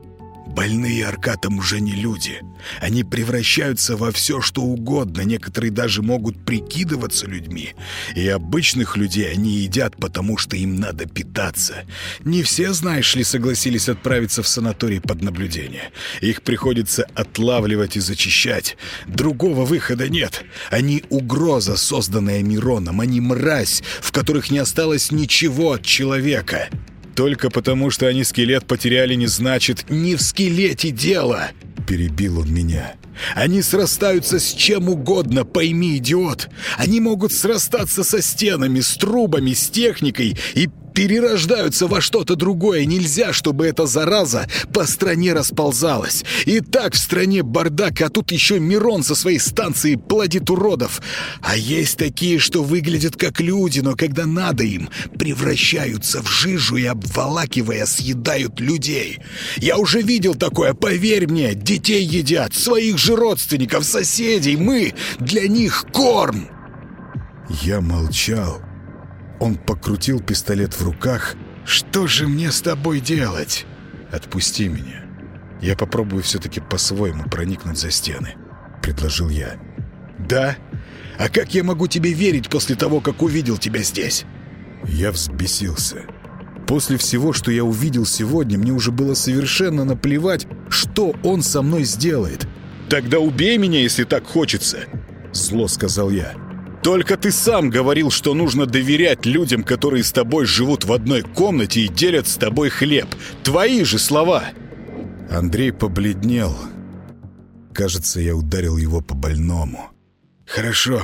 Больные Аркатом уже не люди. Они превращаются во все, что угодно. Некоторые даже могут прикидываться людьми. И обычных людей они едят, потому что им надо питаться. Не все, знаешь ли, согласились отправиться в санаторий под наблюдение. Их приходится отлавливать и зачищать. Другого выхода нет. Они угроза, созданная Мироном. Они мразь, в которых не осталось ничего от человека. Только потому, что они скелет потеряли, не значит «не в скелете дело!» Перебил он меня. Они срастаются с чем угодно, пойми, идиот. Они могут срастаться со стенами, с трубами, с техникой и перерождаются во что-то другое. Нельзя, чтобы эта зараза по стране расползалась. И так в стране бардак, а тут еще Мирон со своей станцией плодит уродов. А есть такие, что выглядят как люди, но когда надо им, превращаются в жижу и, обволакивая, съедают людей. Я уже видел такое, поверь мне, детей едят, своих же родственников, соседей. Мы для них корм. Я молчал. Он покрутил пистолет в руках. «Что же мне с тобой делать?» «Отпусти меня. Я попробую все-таки по-своему проникнуть за стены», — предложил я. «Да? А как я могу тебе верить после того, как увидел тебя здесь?» Я взбесился. После всего, что я увидел сегодня, мне уже было совершенно наплевать, что он со мной сделает. «Тогда убей меня, если так хочется!» Зло сказал я. Только ты сам говорил, что нужно доверять людям, которые с тобой живут в одной комнате и делят с тобой хлеб. Твои же слова!» Андрей побледнел. Кажется, я ударил его по больному. «Хорошо,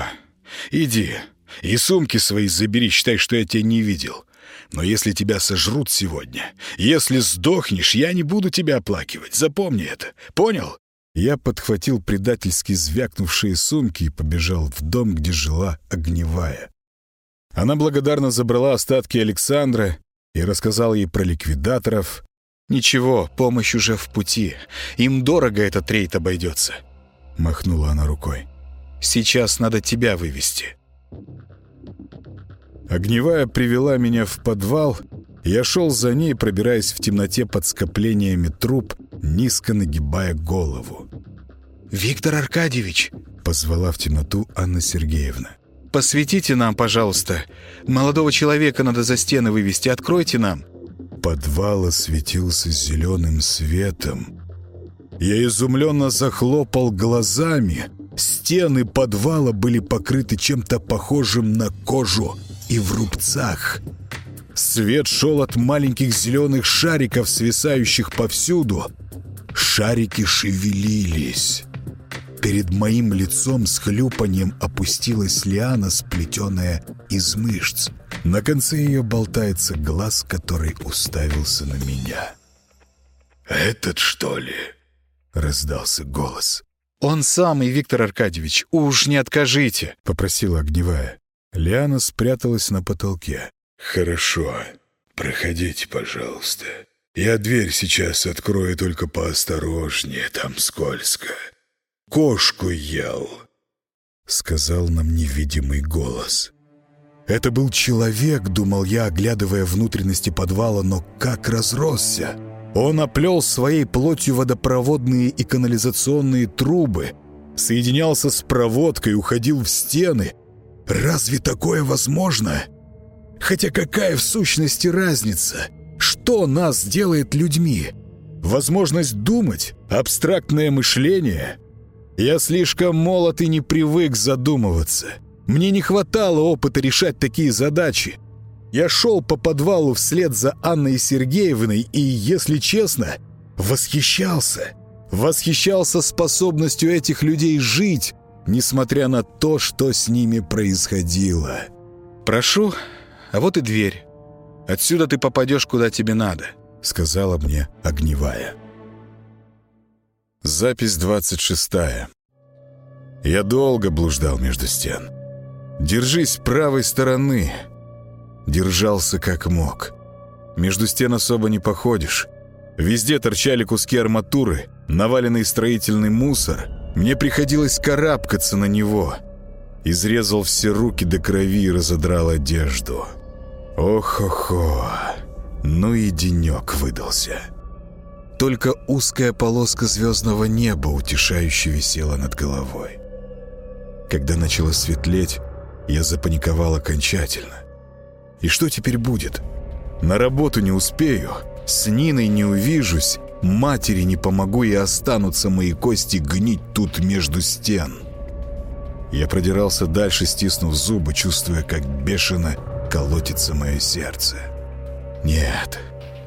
иди. И сумки свои забери, считай, что я тебя не видел. Но если тебя сожрут сегодня, если сдохнешь, я не буду тебя оплакивать. Запомни это. Понял?» Я подхватил предательски звякнувшие сумки и побежал в дом, где жила огневая. Она благодарно забрала остатки Александра и рассказала ей про ликвидаторов. «Ничего, помощь уже в пути. Им дорого этот рейд обойдется», — махнула она рукой. «Сейчас надо тебя вывести». Огневая привела меня в подвал. Я шел за ней, пробираясь в темноте под скоплениями труб, низко нагибая голову. «Виктор Аркадьевич!» — позвала в темноту Анна Сергеевна. «Посветите нам, пожалуйста. Молодого человека надо за стены вывести. Откройте нам». подвала светился зеленым светом. Я изумленно захлопал глазами. Стены подвала были покрыты чем-то похожим на кожу и в рубцах. Свет шел от маленьких зеленых шариков, свисающих повсюду. Шарики шевелились. Перед моим лицом с хлюпанием опустилась лиана, сплетенная из мышц. На конце ее болтается глаз, который уставился на меня. «Этот, что ли?» — раздался голос. «Он самый, Виктор Аркадьевич, уж не откажите!» — попросила огневая. Лиана спряталась на потолке. «Хорошо. Проходите, пожалуйста. Я дверь сейчас открою, только поосторожнее, там скользко. Кошку ел», — сказал нам невидимый голос. Это был человек, думал я, оглядывая внутренности подвала, но как разросся. Он оплел своей плотью водопроводные и канализационные трубы, соединялся с проводкой, уходил в стены. Разве такое возможно? Хотя какая в сущности разница? Что нас делает людьми? Возможность думать? Абстрактное мышление? Я слишком молод и не привык задумываться. Мне не хватало опыта решать такие задачи. Я шел по подвалу вслед за Анной Сергеевной и, если честно, восхищался. Восхищался способностью этих людей жить, несмотря на то, что с ними происходило. «Прошу, а вот и дверь. Отсюда ты попадешь, куда тебе надо», — сказала мне огневая. Запись двадцать шестая. Я долго блуждал между стен. «Держись правой стороны», Держался как мог. Между стен особо не походишь. Везде торчали куски арматуры, наваленный строительный мусор. Мне приходилось карабкаться на него. Изрезал все руки до крови и разодрал одежду. Ох-хо-хо, ну и денек выдался. Только узкая полоска звездного неба утешающе висела над головой. Когда начало светлеть, я запаниковал окончательно. И что теперь будет? На работу не успею, с Ниной не увижусь, матери не помогу и останутся мои кости гнить тут между стен. Я продирался дальше, стиснув зубы, чувствуя, как бешено колотится мое сердце. Нет,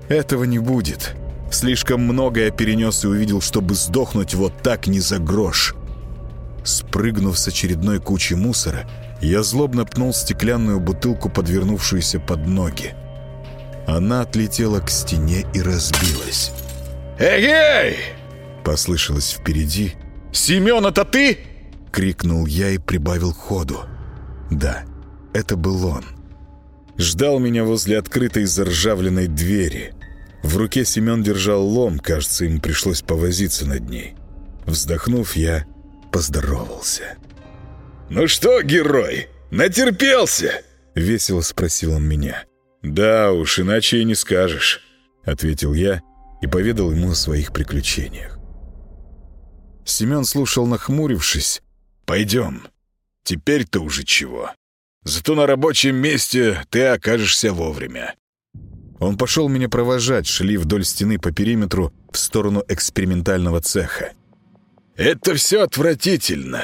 этого не будет. Слишком много я перенес и увидел, чтобы сдохнуть вот так не за грош. Спрыгнув с очередной кучи мусора, я злобно пнул стеклянную бутылку, подвернувшуюся под ноги. Она отлетела к стене и разбилась. «Эгей!» — послышалось впереди. «Семен, это ты?» — крикнул я и прибавил ходу. Да, это был он. Ждал меня возле открытой заржавленной двери. В руке Семен держал лом, кажется, ему пришлось повозиться над ней. Вздохнув, я поздоровался. «Ну что, герой, натерпелся?» — весело спросил он меня. «Да уж, иначе и не скажешь», — ответил я и поведал ему о своих приключениях. Семен слушал, нахмурившись. «Пойдем. Теперь-то уже чего. Зато на рабочем месте ты окажешься вовремя». Он пошел меня провожать, шли вдоль стены по периметру в сторону экспериментального цеха. «Это все отвратительно.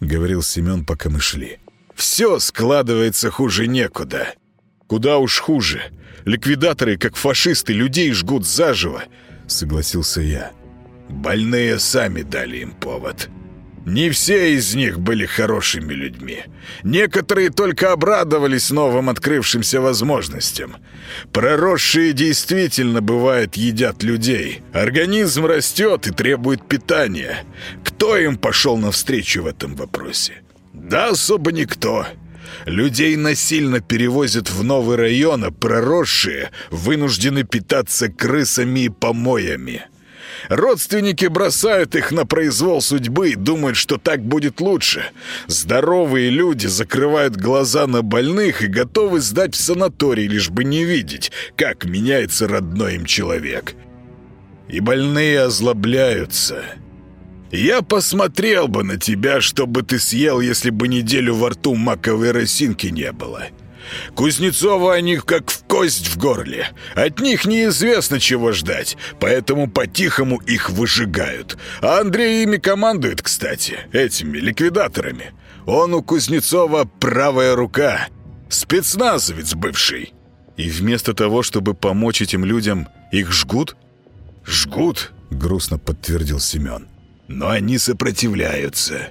— говорил Семен, пока мы шли. «Все складывается хуже некуда». «Куда уж хуже. Ликвидаторы, как фашисты, людей жгут заживо», — согласился я. «Больные сами дали им повод. Не все из них были хорошими людьми. Некоторые только обрадовались новым открывшимся возможностям. Проросшие действительно, бывает, едят людей. Организм растет и требует питания. Кто им пошел навстречу в этом вопросе? Да особо никто. Людей насильно перевозят в новый район, а проросшие вынуждены питаться крысами и помоями. Родственники бросают их на произвол судьбы и думают, что так будет лучше. Здоровые люди закрывают глаза на больных и готовы сдать в санаторий, лишь бы не видеть, как меняется родной им человек. И больные озлобляются. Я посмотрел бы на тебя, чтобы ты съел, если бы неделю во рту маковой росинки не было. Кузнецова о них как в кость в горле. От них неизвестно, чего ждать, поэтому по-тихому их выжигают. А Андрей ими командует, кстати, этими ликвидаторами. Он у Кузнецова правая рука, спецназовец бывший. И вместо того, чтобы помочь этим людям, их жгут? «Жгут», — грустно подтвердил Семен. «Но они сопротивляются.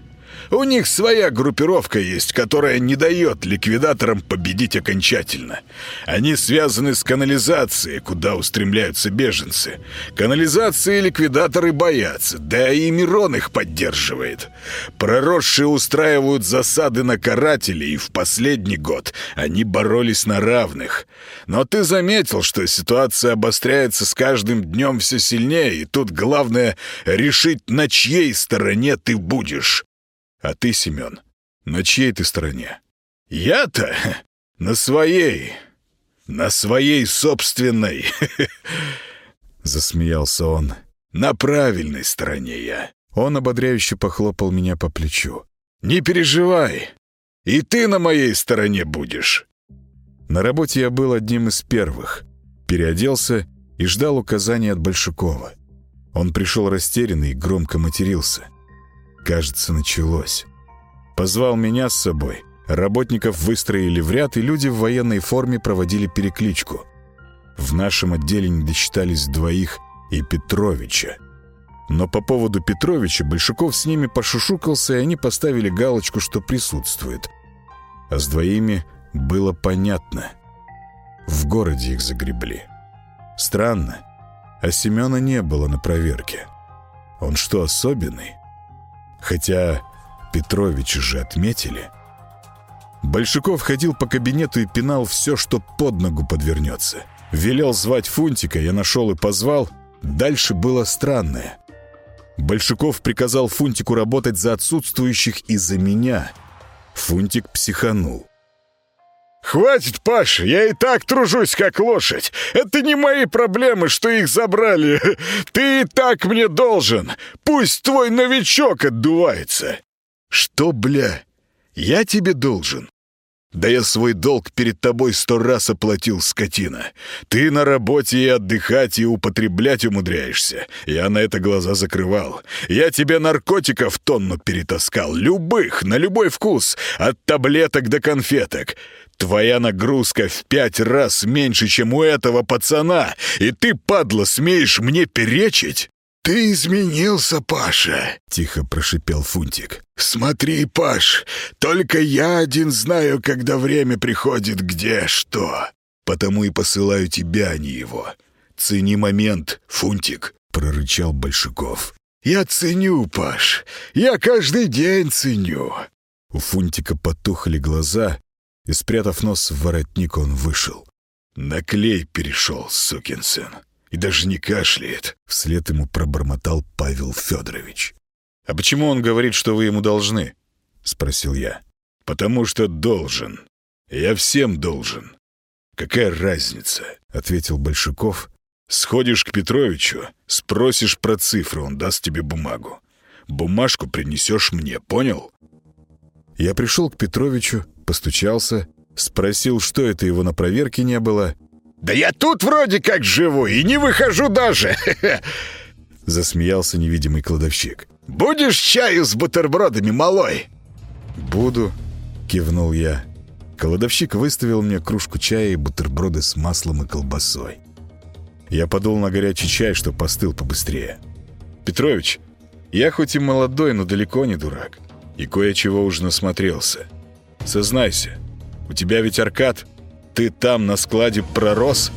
У них своя группировка есть, которая не дает ликвидаторам победить окончательно. Они связаны с канализацией, куда устремляются беженцы. Канализации ликвидаторы боятся, да и Мирон их поддерживает. Проросшие устраивают засады на карателей, и в последний год они боролись на равных. Но ты заметил, что ситуация обостряется с каждым днем все сильнее, и тут главное решить, на чьей стороне ты будешь. А ты, Семен, на чьей ты стороне? Я-то на своей, на своей собственной. Засмеялся он. На правильной стороне я. Он ободряюще похлопал меня по плечу. Не переживай, и ты на моей стороне будешь. На работе я был одним из первых. Переоделся и ждал указаний от Большакова. Он пришел растерянный и громко матерился. Кажется, началось. Позвал меня с собой. Работников выстроили в ряд, и люди в военной форме проводили перекличку. В нашем отделе не досчитались двоих и Петровича. Но по поводу Петровича Большаков с ними пошушукался, и они поставили галочку, что присутствует. А с двоими было понятно. В городе их загребли. Странно, а Семена не было на проверке. Он что, особенный? Хотя Петровича же отметили. Большаков ходил по кабинету и пинал все, что под ногу подвернется. Велел звать Фунтика, я нашел и позвал. Дальше было странное. Большаков приказал Фунтику работать за отсутствующих и за меня. Фунтик психанул. «Хватит, Паша, я и так тружусь, как лошадь. Это не мои проблемы, что их забрали. Ты и так мне должен. Пусть твой новичок отдувается». «Что, бля, я тебе должен?» «Да я свой долг перед тобой сто раз оплатил, скотина. Ты на работе и отдыхать, и употреблять умудряешься. Я на это глаза закрывал. Я тебе наркотиков тонну перетаскал, любых, на любой вкус, от таблеток до конфеток. Твоя нагрузка в пять раз меньше, чем у этого пацана, и ты, падла, смеешь мне перечить?» «Ты изменился, Паша», — тихо прошипел Фунтик. «Смотри, Паш, только я один знаю, когда время приходит где что. Потому и посылаю тебя, а не его. Цени момент, Фунтик», — прорычал Большаков. «Я ценю, Паш, я каждый день ценю». У Фунтика потухли глаза, и, спрятав нос в воротник, он вышел. «На клей перешел, сукин сын, и даже не кашляет», — вслед ему пробормотал Павел Федорович. «А почему он говорит, что вы ему должны?» — спросил я. «Потому что должен. Я всем должен. Какая разница?» — ответил Большаков. «Сходишь к Петровичу, спросишь про цифры, он даст тебе бумагу. Бумажку принесешь мне, понял?» Я пришел к Петровичу, постучался, спросил, что это его на проверке не было. «Да я тут вроде как живу и не выхожу даже!» Засмеялся невидимый кладовщик. «Будешь чаю с бутербродами, малой?» «Буду», — кивнул я. Кладовщик выставил мне кружку чая и бутерброды с маслом и колбасой. Я подул на горячий чай, что постыл побыстрее. «Петрович, я хоть и молодой, но далеко не дурак. И кое-чего уже насмотрелся. Сознайся, у тебя ведь Аркад, ты там на складе пророс?»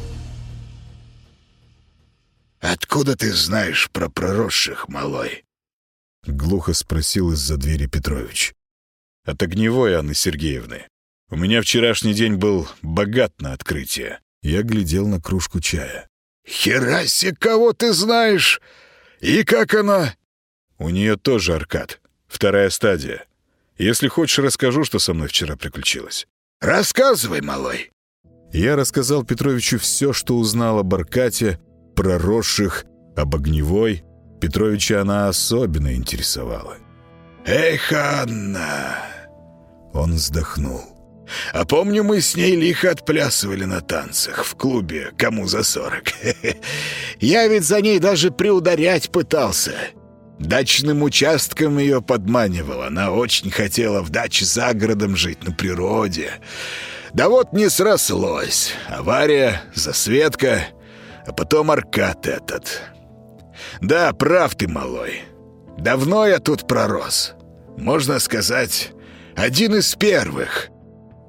«Откуда ты знаешь про проросших, малой?» Глухо спросил из-за двери Петрович. «От огневой Анны Сергеевны. У меня вчерашний день был богат на открытие». Я глядел на кружку чая. «Хераси, кого ты знаешь? И как она?» «У нее тоже Аркад. Вторая стадия. Если хочешь, расскажу, что со мной вчера приключилось». «Рассказывай, малой». Я рассказал Петровичу все, что узнал о Баркате, проросших, об огневой. Петровича она особенно интересовала. «Эх, Анна!» Он вздохнул. А помню, мы с ней лихо отплясывали на танцах в клубе «Кому за сорок». Я ведь за ней даже приударять пытался. Дачным участком ее подманивал. Она очень хотела в даче за городом жить, на природе. Да вот не срослось. Авария, засветка, а потом аркад этот. Да, прав ты, малой. Давно я тут пророс. Можно сказать, один из первых.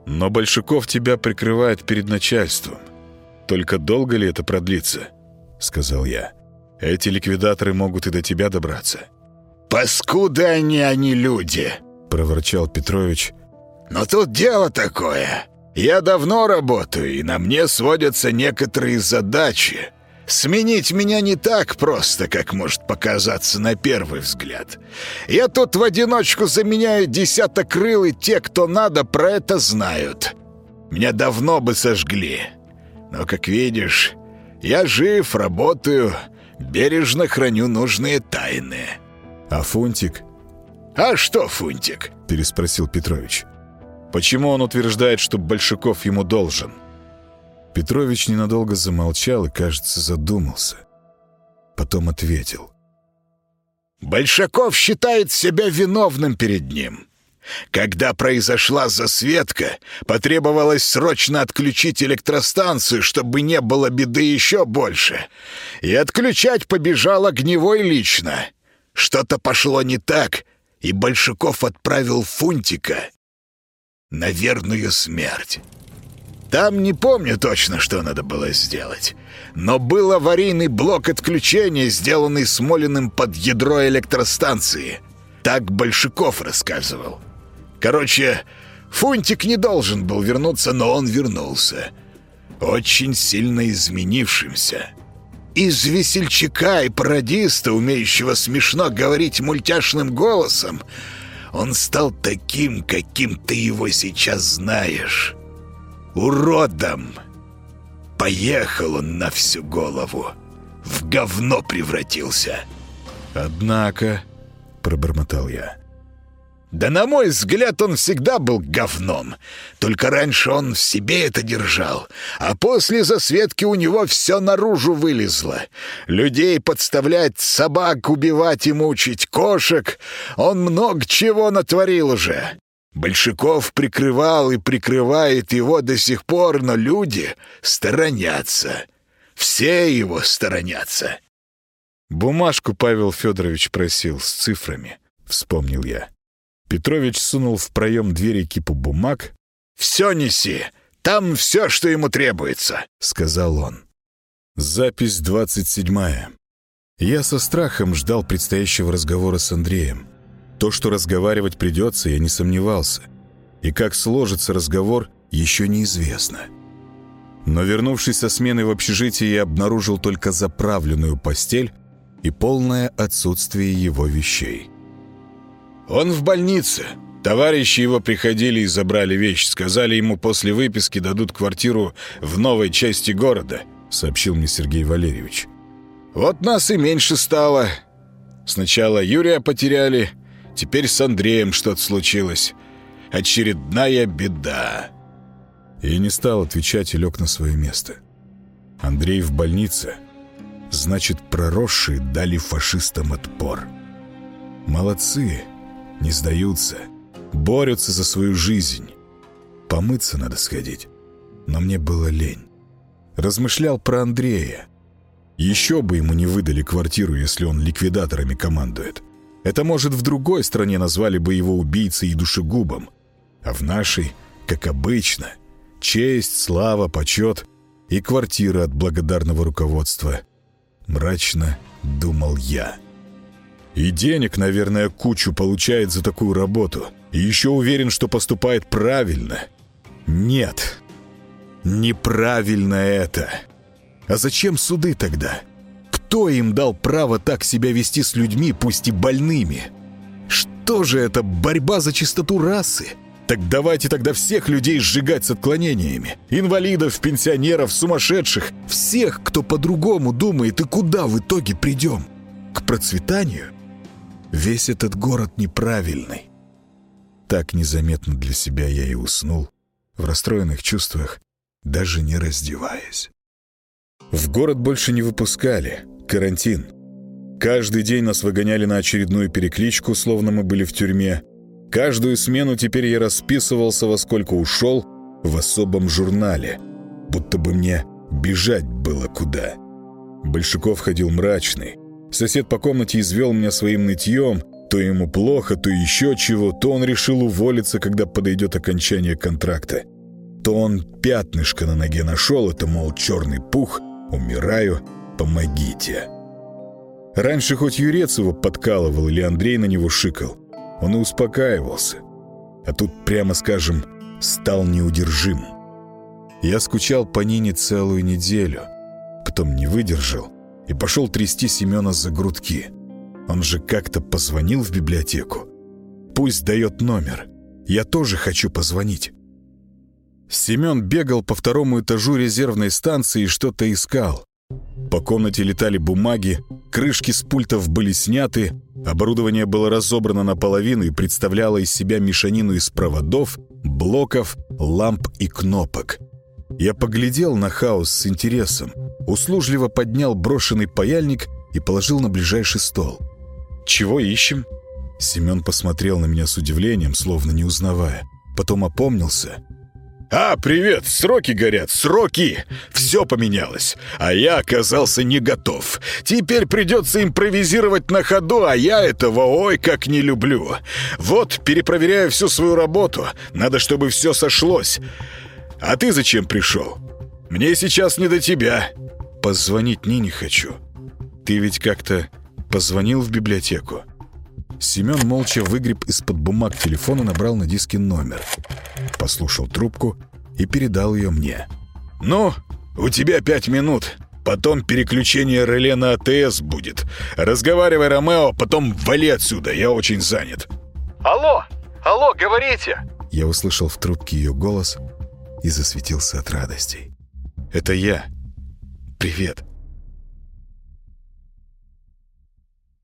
Но Большаков тебя прикрывает перед начальством. Только долго ли это продлится? Сказал я. Эти ликвидаторы могут и до тебя добраться. «Паскуды они, а не люди!» — проворчал Петрович. «Но тут дело такое. Я давно работаю, и на мне сводятся некоторые задачи. Сменить меня не так просто, как может показаться на первый взгляд. Я тут в одиночку заменяю десяток крыл, и те, кто надо, про это знают. Меня давно бы сожгли. Но, как видишь, я жив, работаю, бережно храню нужные тайны». «А Фунтик?» «А что Фунтик?» — переспросил Петрович. «Почему он утверждает, что Большаков ему должен?» Петрович ненадолго замолчал и, кажется, задумался. Потом ответил. «Большаков считает себя виновным перед ним. Когда произошла засветка, потребовалось срочно отключить электростанцию, чтобы не было беды еще больше. И отключать побежал огневой лично. Что-то пошло не так, и Большаков отправил Фунтика на верную смерть. Там не помню точно, что надо было сделать. Но был аварийный блок отключения, сделанный Смолиным под ядро электростанции. Так Большаков рассказывал. Короче, Фунтик не должен был вернуться, но он вернулся. Очень сильно изменившимся. Из весельчака и пародиста, умеющего смешно говорить мультяшным голосом, он стал таким, каким ты его сейчас знаешь уродом. Поехал он на всю голову. В говно превратился. «Однако...» — пробормотал я. Да на мой взгляд, он всегда был говном. Только раньше он в себе это держал. А после засветки у него все наружу вылезло. Людей подставлять, собак убивать и мучить, кошек. Он много чего натворил уже. Большаков прикрывал и прикрывает его до сих пор, но люди сторонятся. Все его сторонятся. «Бумажку Павел Федорович просил с цифрами», — вспомнил я. Петрович сунул в проем двери кипу бумаг. «Все неси! Там все, что ему требуется», — сказал он. Запись двадцать седьмая. Я со страхом ждал предстоящего разговора с Андреем. То, что разговаривать придется, я не сомневался. И как сложится разговор, еще неизвестно. Но вернувшись со смены в общежитие, я обнаружил только заправленную постель и полное отсутствие его вещей. «Он в больнице. Товарищи его приходили и забрали вещи. Сказали ему, после выписки дадут квартиру в новой части города», — сообщил мне Сергей Валерьевич. «Вот нас и меньше стало. Сначала Юрия потеряли, Теперь с Андреем что-то случилось. Очередная беда». Я не стал отвечать и лег на свое место. Андрей в больнице. Значит, проросшие дали фашистам отпор. Молодцы, не сдаются, борются за свою жизнь. Помыться надо сходить. Но мне было лень. Размышлял про Андрея. Еще бы ему не выдали квартиру, если он ликвидаторами командует. Это, может, в другой стране назвали бы его убийцей и душегубом. А в нашей, как обычно, честь, слава, почет и квартира от благодарного руководства. Мрачно думал я. И денег, наверное, кучу получает за такую работу. И еще уверен, что поступает правильно. Нет, неправильно это. А зачем суды тогда? — кто им дал право так себя вести с людьми, пусть и больными? Что же это, борьба за чистоту расы? Так давайте тогда всех людей сжигать с отклонениями. Инвалидов, пенсионеров, сумасшедших. Всех, кто по-другому думает и куда в итоге придем. К процветанию? Весь этот город неправильный. Так незаметно для себя я и уснул в расстроенных чувствах, даже не раздеваясь. В город больше не выпускали. Карантин. Каждый день нас выгоняли на очередную перекличку, словно мы были в тюрьме. Каждую смену теперь я расписывался, во сколько ушел, в особом журнале. Будто бы мне бежать было куда. Большаков ходил мрачный. Сосед по комнате извел меня своим нытьем. То ему плохо, то еще чего, то он решил уволиться, когда подойдет окончание контракта. То он пятнышко на ноге нашел, это, мол, черный пух, умираю, помогите. Раньше хоть Юрец его подкалывал или Андрей на него шикал, он и успокаивался. А тут, прямо скажем, стал неудержим. Я скучал по Нине целую неделю, потом не выдержал и пошел трясти Семена за грудки. Он же как-то позвонил в библиотеку. Пусть дает номер. Я тоже хочу позвонить. Семен бегал по второму этажу резервной станции и что-то искал. По комнате летали бумаги, крышки с пультов были сняты, оборудование было разобрано наполовину и представляло из себя мешанину из проводов, блоков, ламп и кнопок. Я поглядел на хаос с интересом, услужливо поднял брошенный паяльник и положил на ближайший стол. «Чего ищем?» Семен посмотрел на меня с удивлением, словно не узнавая. Потом опомнился «А, привет! Сроки горят! Сроки! Все поменялось! А я оказался не готов. Теперь придется импровизировать на ходу, а я этого ой как не люблю. Вот, перепроверяю всю свою работу. Надо, чтобы все сошлось. А ты зачем пришел? Мне сейчас не до тебя». «Позвонить Нине хочу. Ты ведь как-то позвонил в библиотеку?» Семен молча выгреб из-под бумаг телефон и набрал на диске номер. Послушал трубку и передал ее мне. «Ну, у тебя пять минут. Потом переключение реле на АТС будет. Разговаривай, Ромео, потом вали отсюда, я очень занят». «Алло! Алло, говорите!» Я услышал в трубке ее голос и засветился от радости. «Это я. Привет!»